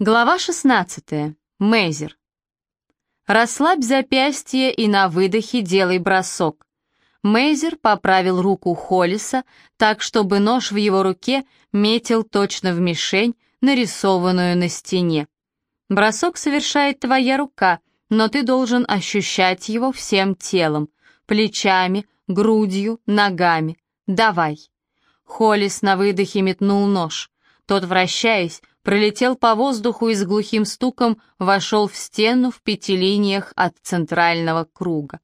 Глава 16. Мейзер. Расслабь запястье и на выдохе делай бросок. Мейзер поправил руку Холлиса так, чтобы нож в его руке метил точно в мишень, нарисованную на стене. Бросок совершает твоя рука, но ты должен ощущать его всем телом, плечами, грудью, ногами. Давай. Холлис на выдохе метнул нож. Тот, вращаясь, пролетел по воздуху и с глухим стуком вошел в стену в пяти линиях от центрального круга.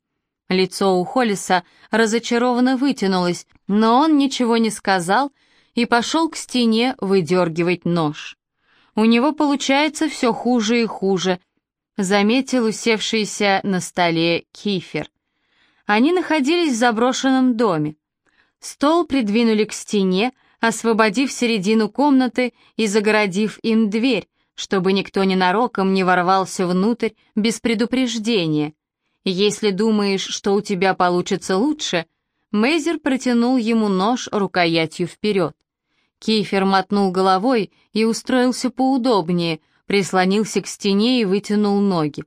Лицо у Холлиса разочарованно вытянулось, но он ничего не сказал и пошел к стене выдергивать нож. «У него получается все хуже и хуже», — заметил усевшийся на столе Кифер. Они находились в заброшенном доме. Стол придвинули к стене, освободив середину комнаты и загородив им дверь, чтобы никто ненароком не ворвался внутрь без предупреждения. Если думаешь, что у тебя получится лучше, Мейзер протянул ему нож рукоятью вперед. Кифер мотнул головой и устроился поудобнее, прислонился к стене и вытянул ноги.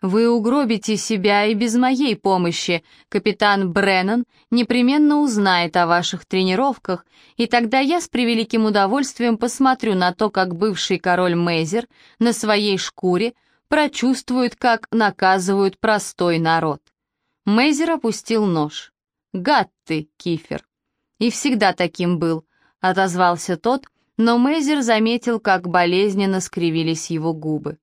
Вы угробите себя и без моей помощи. Капитан Бреннан непременно узнает о ваших тренировках, и тогда я с превеликим удовольствием посмотрю на то, как бывший король Мейзер на своей шкуре прочувствует, как наказывают простой народ. Мейзер опустил нож. «Гад ты, Кифер!» «И всегда таким был», — отозвался тот, но Мейзер заметил, как болезненно скривились его губы.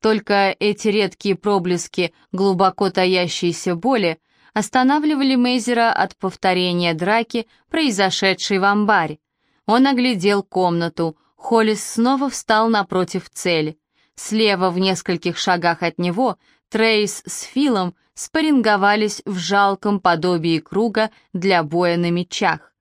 Только эти редкие проблески глубоко таящейся боли останавливали Мейзера от повторения драки, произошедшей в амбаре. Он оглядел комнату, Холлис снова встал напротив цели. Слева, в нескольких шагах от него, Трейс с Филом спарринговались в жалком подобии круга для боя на мечах.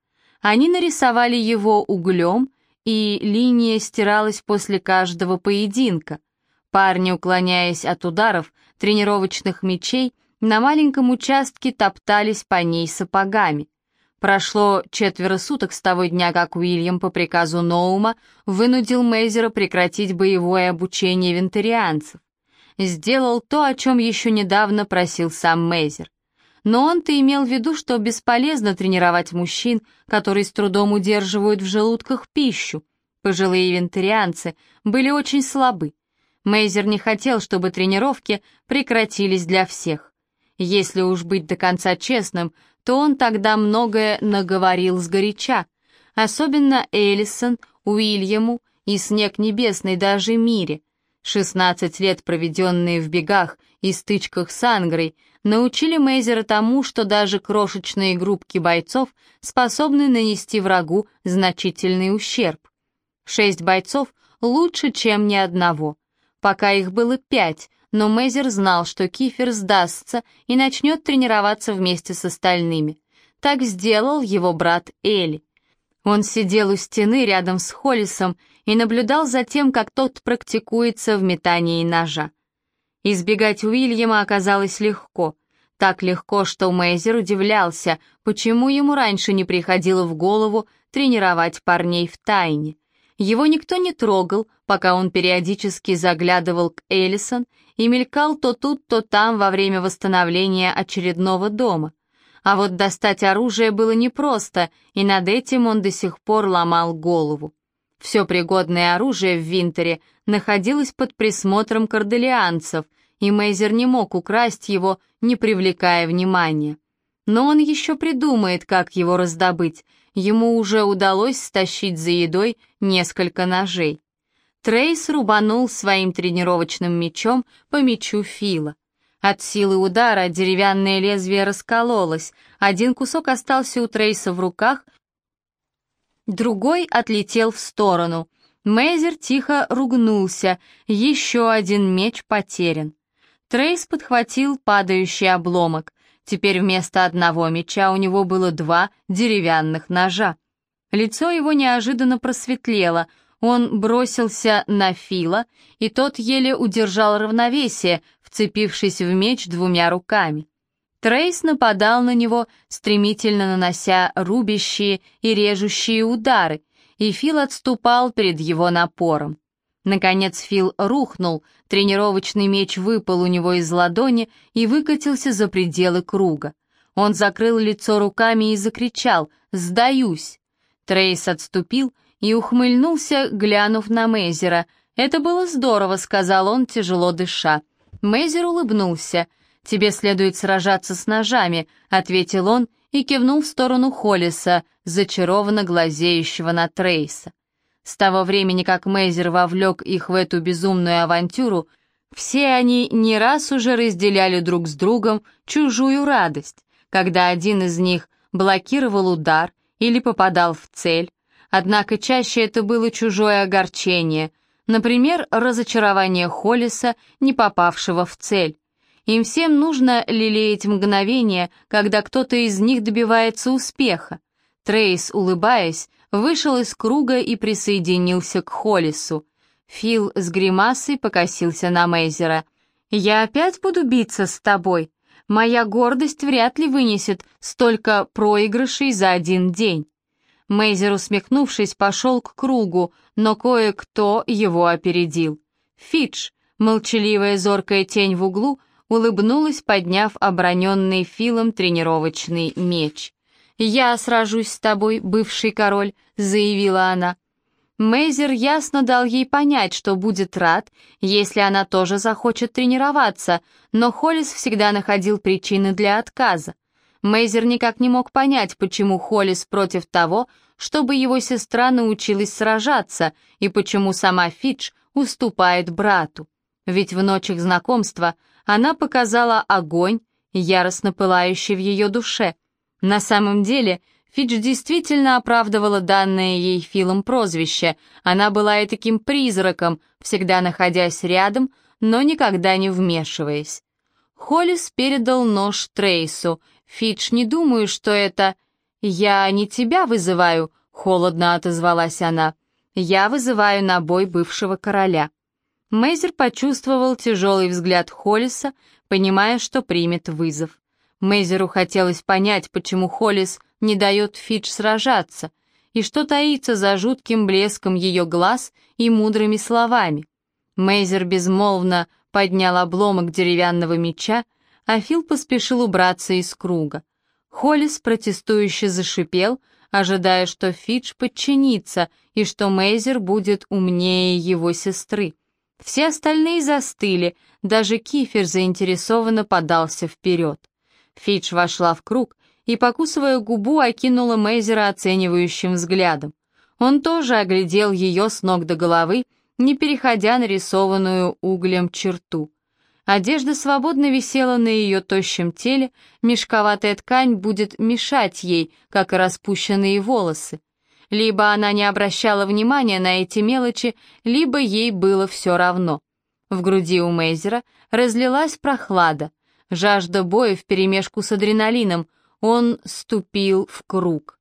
Они нарисовали его углем, и линия стиралась после каждого поединка — Парни, уклоняясь от ударов тренировочных мечей, на маленьком участке топтались по ней сапогами. Прошло четверо суток с того дня, как Уильям по приказу Ноума вынудил Мейзера прекратить боевое обучение вентарианцев. Сделал то, о чем еще недавно просил сам Мейзер. Но он-то имел в виду, что бесполезно тренировать мужчин, которые с трудом удерживают в желудках пищу. Пожилые вентарианцы были очень слабы. Мейзер не хотел, чтобы тренировки прекратились для всех. Если уж быть до конца честным, то он тогда многое наговорил сгоряча, особенно Эллисон, Уильяму и Снег Небесный даже Мире. 16 лет, проведенные в бегах и стычках с Ангрой, научили Мейзера тому, что даже крошечные группки бойцов способны нанести врагу значительный ущерб. Шесть бойцов лучше, чем ни одного. Пока их было пять, но Мейзер знал, что Кифер сдастся и начнет тренироваться вместе с остальными. Так сделал его брат Эли. Он сидел у стены рядом с Холлисом и наблюдал за тем, как тот практикуется в метании ножа. Избегать Уильяма оказалось легко. Так легко, что Мейзер удивлялся, почему ему раньше не приходило в голову тренировать парней в тайне. Его никто не трогал, пока он периодически заглядывал к Эллисон и мелькал то тут, то там во время восстановления очередного дома. А вот достать оружие было непросто, и над этим он до сих пор ломал голову. Все пригодное оружие в Винтере находилось под присмотром корделианцев, и Мейзер не мог украсть его, не привлекая внимания. Но он еще придумает, как его раздобыть, ему уже удалось стащить за едой несколько ножей. Трейс рубанул своим тренировочным мечом по мечу Фила. От силы удара деревянное лезвие раскололось, один кусок остался у Трейса в руках, другой отлетел в сторону. Мейзер тихо ругнулся, еще один меч потерян. Трейс подхватил падающий обломок. Теперь вместо одного меча у него было два деревянных ножа. Лицо его неожиданно просветлело, он бросился на Фила, и тот еле удержал равновесие, вцепившись в меч двумя руками. Трейс нападал на него, стремительно нанося рубящие и режущие удары, и Фил отступал перед его напором. Наконец Фил рухнул, тренировочный меч выпал у него из ладони и выкатился за пределы круга. Он закрыл лицо руками и закричал «Сдаюсь!». Трейс отступил и ухмыльнулся, глянув на Мейзера. «Это было здорово», — сказал он, тяжело дыша. Мейзер улыбнулся. «Тебе следует сражаться с ножами», — ответил он и кивнул в сторону Холлиса, зачарованно глазеющего на Трейса. С того времени, как Мейзер вовлек их в эту безумную авантюру, все они не раз уже разделяли друг с другом чужую радость, когда один из них блокировал удар или попадал в цель, однако чаще это было чужое огорчение, например, разочарование Холлиса, не попавшего в цель. Им всем нужно лелеять мгновение, когда кто-то из них добивается успеха. Трейс, улыбаясь, вышел из круга и присоединился к Холлису. Фил с гримасой покосился на Мейзера. «Я опять буду биться с тобой. Моя гордость вряд ли вынесет столько проигрышей за один день». Мейзер, усмехнувшись, пошел к кругу, но кое-кто его опередил. Фидж, молчаливая зоркая тень в углу, улыбнулась, подняв оброненный Филом тренировочный меч. «Я сражусь с тобой, бывший король», — заявила она. Мейзер ясно дал ей понять, что будет рад, если она тоже захочет тренироваться, но Холлис всегда находил причины для отказа. Мейзер никак не мог понять, почему Холлис против того, чтобы его сестра научилась сражаться, и почему сама Фидж уступает брату. Ведь в ночь их знакомства она показала огонь, яростно пылающий в ее душе — на самом деле, Фидж действительно оправдывала данное ей Филом прозвище. Она была и таким призраком, всегда находясь рядом, но никогда не вмешиваясь. Холлис передал нож Трейсу. «Фидж, не думаю, что это...» «Я не тебя вызываю», — холодно отозвалась она. «Я вызываю на бой бывшего короля». Мейзер почувствовал тяжелый взгляд Холлиса, понимая, что примет вызов. Мейзеру хотелось понять, почему Холлис не дает Фидж сражаться, и что таится за жутким блеском ее глаз и мудрыми словами. Мейзер безмолвно поднял обломок деревянного меча, а Фил поспешил убраться из круга. Холлис протестующе зашипел, ожидая, что Фидж подчинится и что Мейзер будет умнее его сестры. Все остальные застыли, даже Кифер заинтересованно подался вперед. Фидж вошла в круг и, покусывая губу, окинула Мейзера оценивающим взглядом. Он тоже оглядел ее с ног до головы, не переходя нарисованную углем черту. Одежда свободно висела на ее тощем теле, мешковатая ткань будет мешать ей, как и распущенные волосы. Либо она не обращала внимания на эти мелочи, либо ей было все равно. В груди у Мейзера разлилась прохлада, жажда боя вперемешку с адреналином. Он ступил в круг.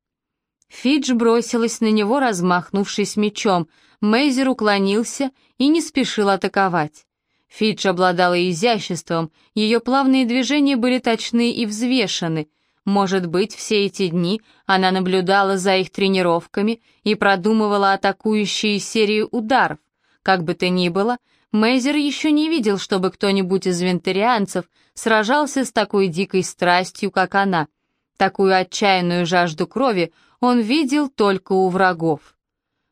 Фидж бросилась на него, размахнувшись мечом. Мейзер уклонился и не спешил атаковать. Фидж обладала изяществом, ее плавные движения были точны и взвешены. Может быть, все эти дни она наблюдала за их тренировками и продумывала атакующие серии ударов. Как бы то ни было, Мейзер еще не видел, чтобы кто-нибудь из вентарианцев сражался с такой дикой страстью, как она. Такую отчаянную жажду крови он видел только у врагов.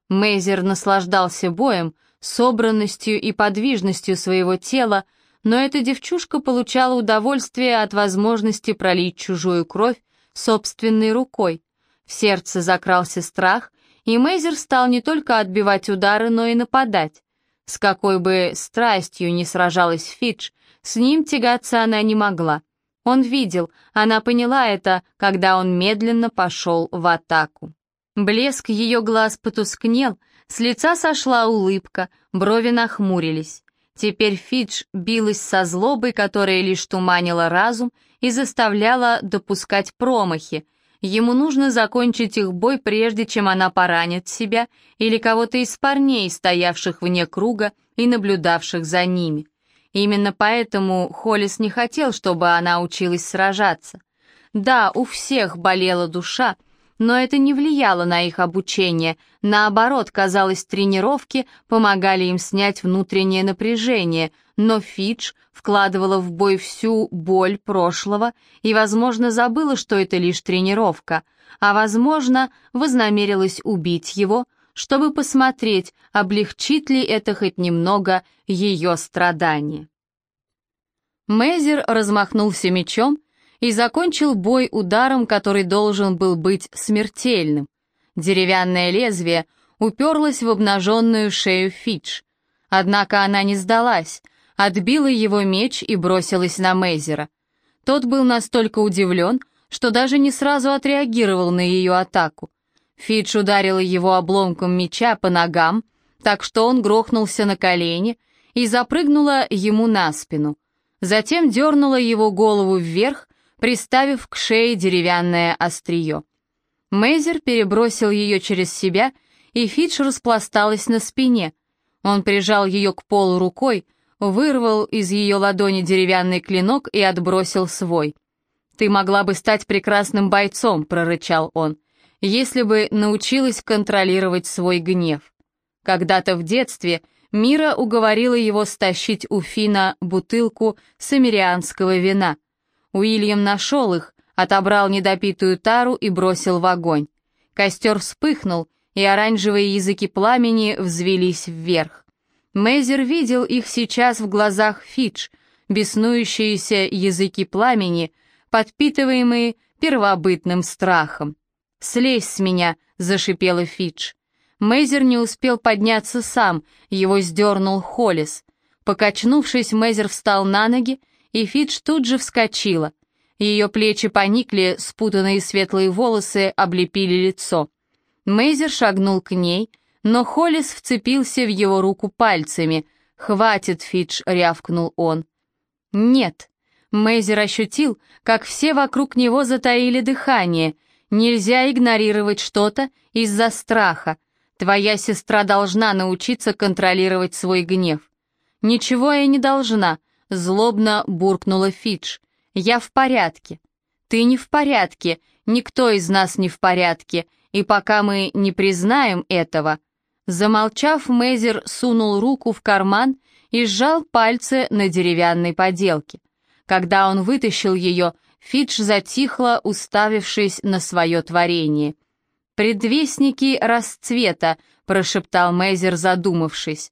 Мейзер наслаждался боем, собранностью и подвижностью своего тела, но эта девчушка получала удовольствие от возможности пролить чужую кровь собственной рукой. В сердце закрался страх, и Мейзер стал не только отбивать удары, но и нападать. С какой бы страстью ни сражалась Фидж, с ним тягаться она не могла. Он видел, она поняла это, когда он медленно пошел в атаку. Блеск ее глаз потускнел, с лица сошла улыбка, брови нахмурились. Теперь Фидж билась со злобой, которая лишь туманила разум и заставляла допускать промахи, Ему нужно закончить их бой, прежде чем она поранит себя или кого-то из парней, стоявших вне круга и наблюдавших за ними. Именно поэтому Холлис не хотел, чтобы она училась сражаться. Да, у всех болела душа, но это не влияло на их обучение. Наоборот, казалось, тренировки помогали им снять внутреннее напряжение, но Фидж вкладывала в бой всю боль прошлого и, возможно, забыла, что это лишь тренировка, а, возможно, вознамерилась убить его, чтобы посмотреть, облегчит ли это хоть немного ее страдания. Мейзер размахнулся мечом и закончил бой ударом, который должен был быть смертельным. Деревянное лезвие уперлось в обнаженную шею Фидж. Однако она не сдалась, отбила его меч и бросилась на Мейзера. Тот был настолько удивлен, что даже не сразу отреагировал на ее атаку. Фидж ударила его обломком меча по ногам, так что он грохнулся на колени и запрыгнула ему на спину. Затем дернула его голову вверх, приставив к шее деревянное острие. Мейзер перебросил ее через себя, и Фидж распласталась на спине. Он прижал ее к полу рукой, вырвал из ее ладони деревянный клинок и отбросил свой. «Ты могла бы стать прекрасным бойцом», — прорычал он, «если бы научилась контролировать свой гнев». Когда-то в детстве Мира уговорила его стащить у Фина бутылку самирианского вина — Уильям нашел их, отобрал недопитую тару и бросил в огонь. Костер вспыхнул, и оранжевые языки пламени взвелись вверх. Мейзер видел их сейчас в глазах Фидж, беснующиеся языки пламени, подпитываемые первобытным страхом. «Слезь с меня!» — зашипела Фидж. Мейзер не успел подняться сам, его сдернул Холлис. Покачнувшись, Мейзер встал на ноги и Фидж тут же вскочила. Ее плечи поникли, спутанные светлые волосы облепили лицо. Мейзер шагнул к ней, но Холлис вцепился в его руку пальцами. «Хватит, Фидж», — рявкнул он. «Нет». Мейзер ощутил, как все вокруг него затаили дыхание. Нельзя игнорировать что-то из-за страха. Твоя сестра должна научиться контролировать свой гнев. Ничего я не должна, Злобно буркнула Фидж. «Я в порядке». «Ты не в порядке, никто из нас не в порядке, и пока мы не признаем этого...» Замолчав, Мейзер сунул руку в карман и сжал пальцы на деревянной поделке. Когда он вытащил ее, Фидж затихла, уставившись на свое творение. «Предвестники расцвета», — прошептал Мейзер, задумавшись.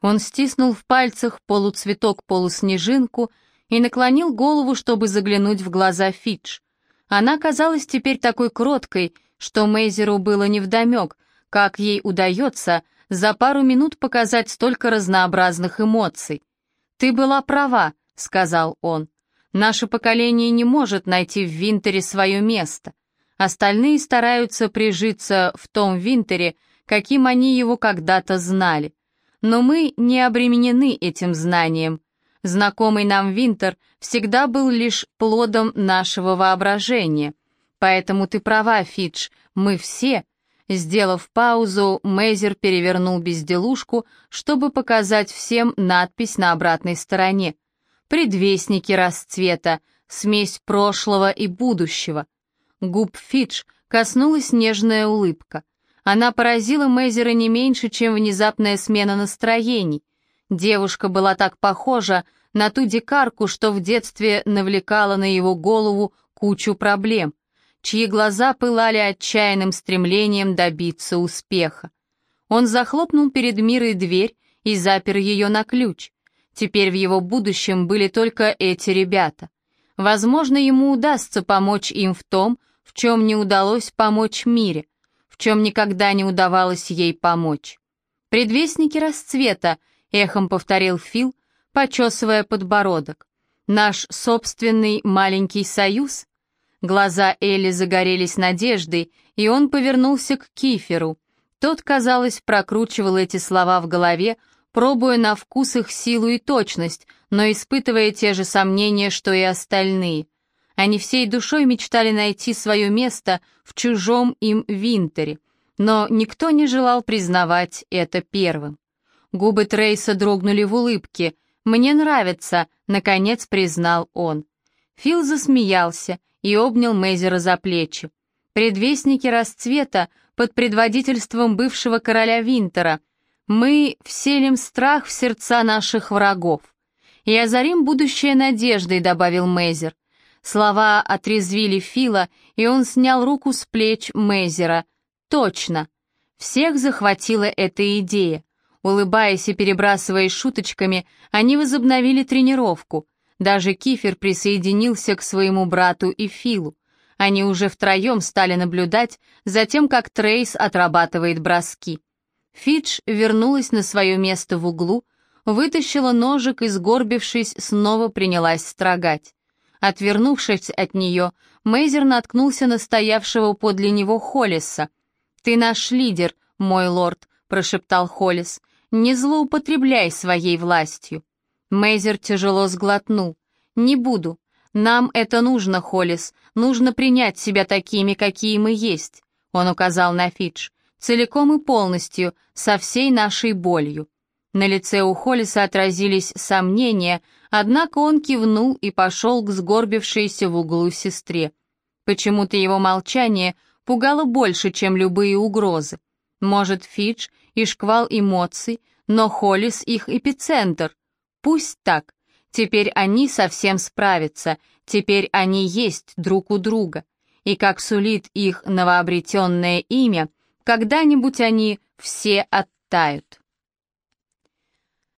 Он стиснул в пальцах полуцветок-полуснежинку и наклонил голову, чтобы заглянуть в глаза Фидж. Она казалась теперь такой кроткой, что Мейзеру было невдомек, как ей удается за пару минут показать столько разнообразных эмоций. «Ты была права», — сказал он. «Наше поколение не может найти в Винтере свое место. Остальные стараются прижиться в том Винтере, каким они его когда-то знали. Но мы не обременены этим знанием. Знакомый нам Винтер всегда был лишь плодом нашего воображения. Поэтому ты права, Фидж, мы все... Сделав паузу, Мейзер перевернул безделушку, чтобы показать всем надпись на обратной стороне. «Предвестники расцвета, смесь прошлого и будущего». Губ Фидж коснулась нежная улыбка. Она поразила Мейзера не меньше, чем внезапная смена настроений. Девушка была так похожа на ту дикарку, что в детстве навлекала на его голову кучу проблем, чьи глаза пылали отчаянным стремлением добиться успеха. Он захлопнул перед Мирой дверь и запер ее на ключ. Теперь в его будущем были только эти ребята. Возможно, ему удастся помочь им в том, в чем не удалось помочь Мире — чем никогда не удавалось ей помочь. «Предвестники расцвета», — эхом повторил Фил, почесывая подбородок. «Наш собственный маленький союз?» Глаза Элли загорелись надеждой, и он повернулся к Киферу. Тот, казалось, прокручивал эти слова в голове, пробуя на вкус их силу и точность, но испытывая те же сомнения, что и остальные — они всей душой мечтали найти свое место в чужом им Винтере, но никто не желал признавать это первым. Губы Трейса дрогнули в улыбке. «Мне нравится», — наконец признал он. Фил засмеялся и обнял Мейзера за плечи. предвестники расцвета под предводительством бывшего короля Винтера. Мы вселим страх в сердца наших врагов. И озарим будущее надеждой, добавил Мейзер. Слова отрезвили Фила, и он снял руку с плеч Мейзера. Точно. Всех захватила эта идея. Улыбаясь и перебрасываясь шуточками, они возобновили тренировку. Даже Кифер присоединился к своему брату и Филу. Они уже втроем стали наблюдать за тем, как Трейс отрабатывает броски. Фидж вернулась на свое место в углу, вытащила ножик и, сгорбившись, снова принялась строгать. Отвернувшись от нее, Мейзер наткнулся на стоявшего подле него Холлиса. «Ты наш лидер, мой лорд», — прошептал Холлис. «Не злоупотребляй своей властью». Мейзер тяжело сглотнул. «Не буду. Нам это нужно, Холлис. Нужно принять себя такими, какие мы есть», — он указал на Фидж. «Целиком и полностью, со всей нашей болью». На лице у Холлиса отразились сомнения, однако он кивнул и пошел к сгорбившейся в углу сестре. Почему-то его молчание пугало больше, чем любые угрозы. Может, Фидж и шквал эмоций, но Холлис их эпицентр. Пусть так. Теперь они совсем справятся, теперь они есть друг у друга. И как сулит их новообретенное имя, когда-нибудь они все оттают.